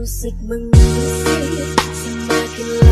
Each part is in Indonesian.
musik mengusik Semakin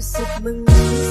usap mga